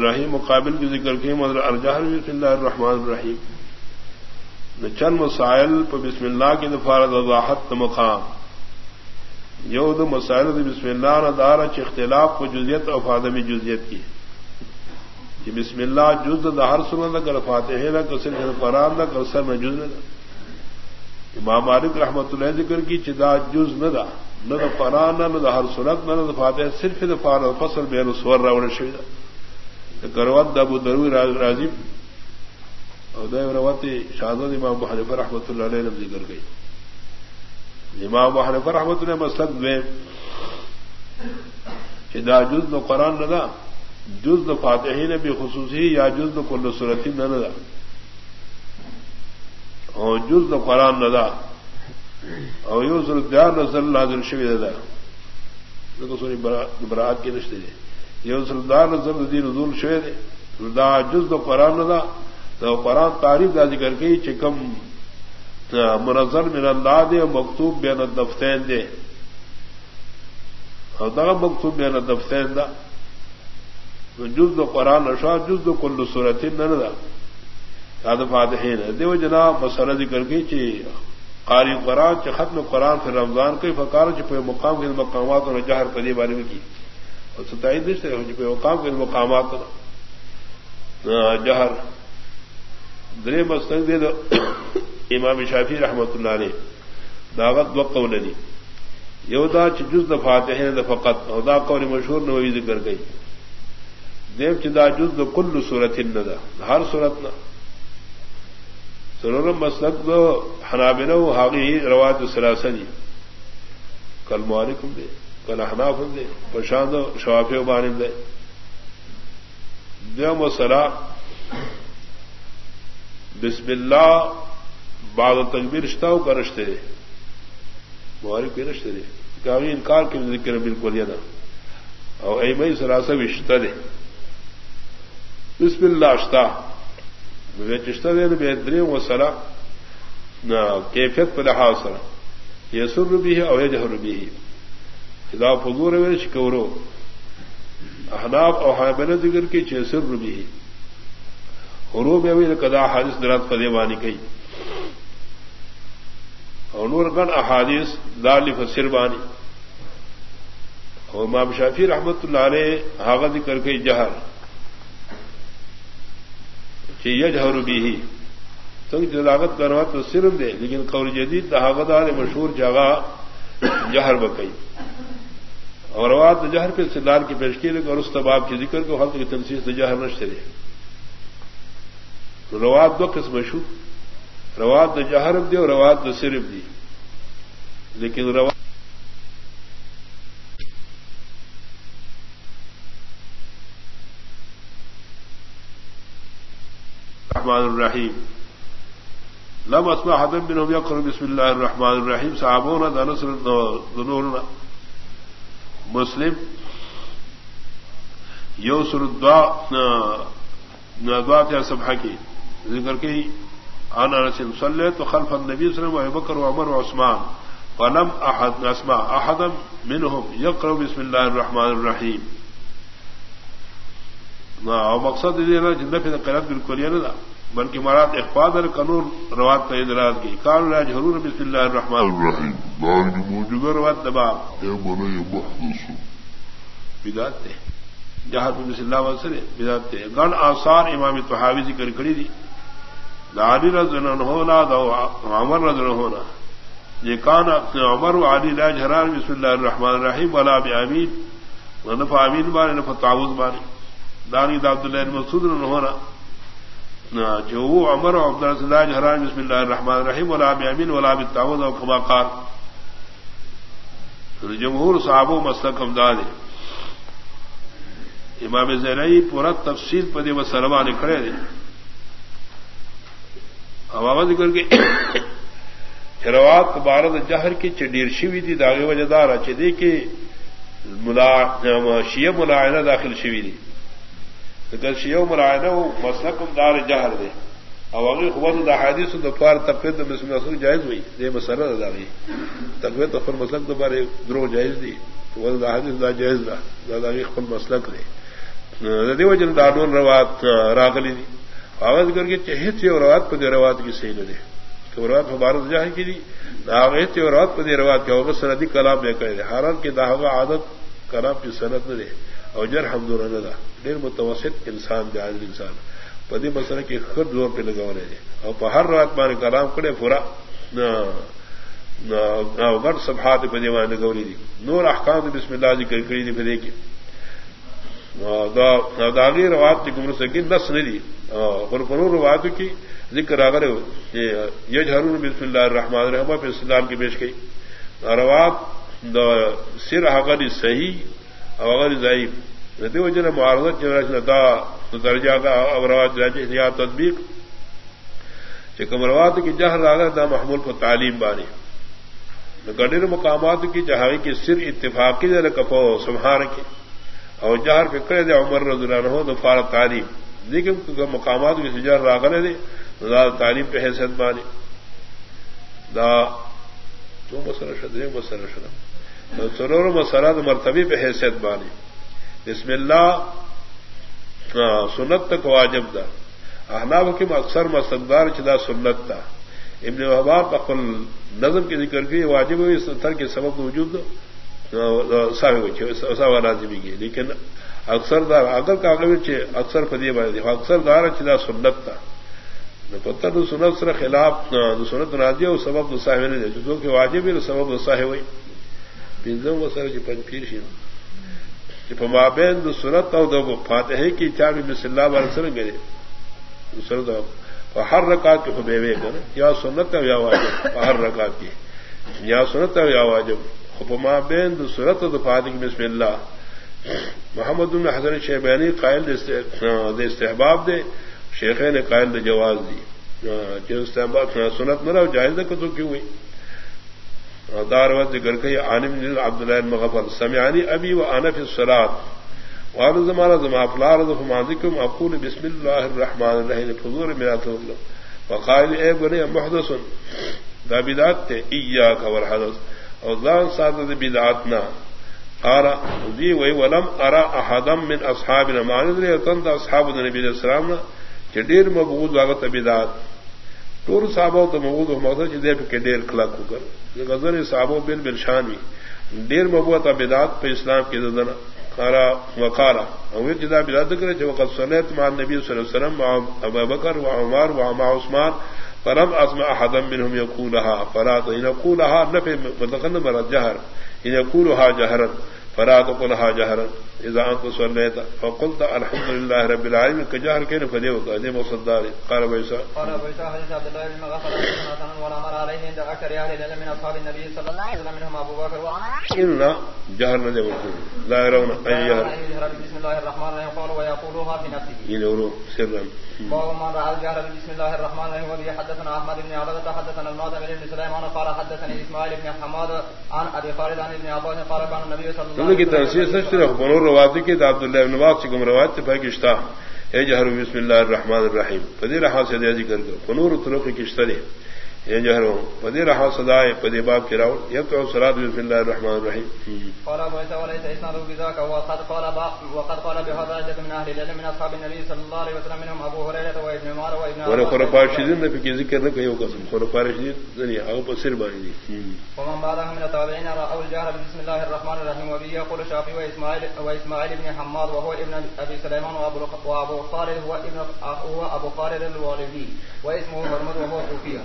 الرحیم مقابل کی ذکر کی مدر ارجہر بسم اللہ الرحمن الرحیم۔ چند مسائل پہ بسم اللہ کی دفارت وضاحت مقام۔ یو د مسائل بسم اللہ نہ دار اختلاف کو جزیت اور فادمی جزیت کی۔ کہ بسم اللہ جز ہر سن نہ کر فاتح نہ کر صرف نہ کر سر نہ جز نہ امام مالک رحمت اللہ ذکر کی چدا جز نہ دا۔ نہ دا نہ نہ ہر سنت نہ نہ فاتح صرف فار فصل بے سور راوڑ شہید کروت ابو درو راضی ادے روتی شاد امام حنیفہ رحمۃ اللہ علیہ نے ذکر گئی امام حنیفہ رحمۃ اللہ مسلک میں دا جز نو قرآن نہ دا جز نو فاتحی نے بھی خصوصی یا جز نو کل صورتی نہ دا اور جز نو قرآن نہ دا اور یو صورت دیار نظر نازل شوی دا تو سونی برات کے رشتے دے یہ سردار نظر دی نزول شوی دے دا جز نو قرآن نہ دا تو قرآن تعریف دا ذکر کے چکم منظر من اللہ دے مکتوب بین دفتین دے دا مکتوب بین دفتین دا جز دو قرآن اشا جز دو کل صورت نن دا یاد فاتحین دیو جناب مسئلہ ذکر کی چی قاری قرآن چی ختم قرآن پھر رمضان کوئی فکار چی پہ مقام کے مقامات اور جہر قدی بارے کی ستائی دشتے چی پہ مقام کے مقامات جہر۔ درے مستنگ دے دو۔ امام شافی رحمت اللہ نے دعوت و قولنی یودا جز دفات ہیں فقط ادا قول مشہور نوی ذکر گئی۔ دیو چدا جز د کل صورت ندا ہر صورت نہ۔ سرورم مسلک دو۔ حنابن حاغی رواد سراسنی کل مالکم دے۔ کل حناف دے پرشاند شواف بان دے۔ دیو مسلا بسم اللہ، بعد تکبیر رشتہ کا رشتے دے۔ مبارک کے رشتے دے۔ کاغی انکار کے ذکر بالکل یا نا اور اے مئی سراسا رشتہ دے۔ بسم اللہ اشتا چشتہ دے بہترین و سرا کیفیت پر لحاظ سرا۔ یہ سر بھی ہے اور یہ جہر بھی ہے۔ خدا فضور شکورو احناف اور حامل ذکر کی چھ سر بھی ہے حروب میں کدا حادث درات قدے وانی کئی اور نور گن احادیث دال فسر بانی اور مام شافی رحمت اللہ علیہ حاغت کر کے جہر۔ جہر بھی ہی تنگ جلاغت کروا تو صرف دے، لیکن قور جدید حاغت مشہور جگہ جہر بکئی۔ اور رواد جہر پہ سردار کی پیشکی اور اس تباب کے ذکر کو حق کی تنسیح سے جہر نشتے رواد دو قسم مشہور روات جہر دی اور روات صرف دی۔ لیکن روات رحمان الرحیم۔ لم اسما حدم بن یقر بسم اللہ الرحمن الرحیم۔ صاحبوں نے دنسر مسلم یو سردا دعا سبھا کی، ذکر کی عن انس صلى تو خلف النبي صلى الله عليه وسلم بكر وعمر وعثمان فلم احد اسمع احدا منهم يقرا بسم الله الرحمن الرحيم او مقصد یہ نا جن پہ قرات بالکل یہ نہ بلکہ مراد اخفاض اور قانون روات کا ادراج کی۔ قال لا جهرون بسم الله الرحمن الرحيم بار موجود روات دبا اے یہ محدث بدعت ہے۔ جہاں بسم الله وسلم بدعت ہے۔ گن آثار امام طحاوی ذکر کری دی۔ علی رضن ہونا دو عمر رضن ہونا۔ یہ کان عمر علی لا جہران بسم اللہ الرحمن الرحیم ولا بامین ونف امین بانی نف تعوذ بانی۔ دانی دا عبد اللہ مسعود رضن ہونا۔ جو عمر و عبد اللہ جہران بسم اللہ الرحمن الرحیم، ولا بامین ولا بالتعوذ او کما قال. جمہور صحابہ مسلک امداد امام زینئی پورا تفصیل پدی و سلمان کھڑے دے۔ ذکر کے چروات بارد جہر کی چڈیر شیوی تھی داغے وجہ دار چدے کے شیو ملائنہ داخل شیوی تھی اگر شیو ملائنہ مسلکم دار جہر دے اب اگر خبر حادث دوپہر تقویت تو بسم مسلک جائز ہوئی دے مسرت ادا گئی تقویت تو مسلک دا دوبارہ درو جائز دی. خبر حادث دا جائز دا دا دادا خپل مسلک دے دیو جن ڈاڈون روات راغلی دی. آواز کر کے چہت روات پہ روات کی صحیح دے کہ روات مبارک جائے کی دی آغت روات پہ روات کیا ہوگا سندی کلام میں کہے حالان کے داغا عادت کلام کی صنعت نہ دے اور جر حمد اللہ دیر متوسط انسان جائز انسان. پدی مسئلہ کی خود زور پہ لگا رہے اور پہ ہر رات مانے کلام کرے پورا گڑ سبھات پہ دیوان گوری دی. نور احکام دے بسم اللہ جی کری دی پہ دیکھیے داغی روات کی گمر سکی نس نہیں دی قرقرو روات کی ذکر اگر یہ جھرون بسم اللہ الرحمن الرحمہ پھر اسلام کی پیش گئی روات دا، سر اگر صحیح اگر ضعیف. ندی وجہ نے معارضت دا درجہ کا روات یا تدبیق چکم روات کی جہر راگر دا محمول کو تعلیم بانی گڈر مقامات کی جہاں کی سر اتفاقی کفو سمہار کی اور جہر فکر دے عمر رضی اللہ عنہ دو فار تعلیم. لیکن مقامات کی سجار راغلے دے دا تعلیم پہ حیثیت بانی دا تو مسئلہ شدرے مسئلہ شدہ سرور مسئلہ دا مرتبی پہ حیثیت بانی بسم اللہ سنت تک واجب دا احناب کی اکثر مسدار چدا سنت تھا۔ ابن وحباب اقل نظم کی ذکر کی، واجب ہوئی تر کے سبب وجود لازمی کی۔ لیکن اکثر دار اگر کاغذ اکثر فدی بائے اکثر دار چلا سنت تھا۔ پتہ تو سنت سر خلاف سنت نازی اور سبب دسا ہے جو کہ واجب سبب دسا ہے وہی پنجم و سر جی پنج پیر شی مابین دو سنت اور دو فاتح کی چار بس اللہ بار سر گئے سر ہر رکعت کے خبے ہوئے یا سنت یا واجب ہر رکعت کی یا سنت یا واجب. حکما بین سورت دفاعی بسم اللہ محمد بن حضر شیبانی قائل دے استحباب دے شیخ نے قائل دے جواز دی. جو استحباب سنت نہ رہو جائز کو تو کیوں ہوئی دار وقت گر گئی عالم عبد اللہ مغفر سمیانی ابھی وہ انف سرات وال زمانہ زما فلار ماضکم اقول بسم اللہ الرحمن الرحیم فضور میرا تو وقائل اے بنے محدث دابدات تھے ایا خبر حدث اور سات بدعتنا. آرا دی وی، ولم ارا احدم من اصحاب نمان دے تند اصحاب نبی علیہ السلام کہ دیر مبغوض واغت بدعت. تور صحابہ تو مبغوض مقصد چې دې په ډیر کلک وکړ. غزر صحابہ بل بل شان وی ډیر مبغوض بدعت په اسلام کې ددنه قارا وقارا او چې دا بدعت کړي چې وقت صلیت مع النبي صلی الله علیه وسلم، مع ابو بکر و عمر و مع عثمان فرم اسما احدم منهم يقولها فرات ان يقولها نفي متقن مراد جهر ان يقولها جهرا فرات قولها جهرا اذا انت صليت فقلت الحمد لله رب العالمين كجهر كان فدي وقال مصدر قال بيسا قال بيسا حديث عبد الله بن مغفر ولا مر عليه عند اكثر اهل العلم من اصحاب النبي صلى الله عليه وسلم منهم ابو بكر وعمر ان جهر لا يرون اي جهر بسم الله الرحمن الرحيم قال ويقولها في نفسه. يقولوا سرا وهو من راى الجهر بسم الله الرحمن الرحيم وبه حدثنا احمد بن عبده حدثنا المعتمر بن سليمان قال حدثني اسماعيل بن حماد عن ابي خالد عن ابن عباس قال كان النبي صلى الله عليه وسلم روایت کی عبداللہ ابن نواز سے گم روایت سے پاکستان اے جہر بسم اللہ الرحمن الرحیم۔ فضیر حاصل ذکر کر فنور طرق کی کشترے یہ جہر فدی رہا سدائے فدی باب کی راؤ۔ یہ تو بسم اللہ الرحمن الرحیم۔ قال ابو عيسى وليس اسناده بذاك وقد قال وقد قال بهذا عدة من اهل العلم من اصحاب النبي صلى الله عليه وسلم منهم ابو هريره وابن عمر وابن عمر وخلفاء الراشدين نے کہ ذکر نہ کہو قسم الراشدين دنیا او بصير بانی ومن بعدهم من التابعين راوا الجهر بسم الله الرحمن الرحيم وبه يقول الشافعي واسماعيل واسماعيل بن حماد وهو ابن ابي سليمان وابو خالد هو ابن هو ابو خالد الوالدي واسمه محمد وهو صوفي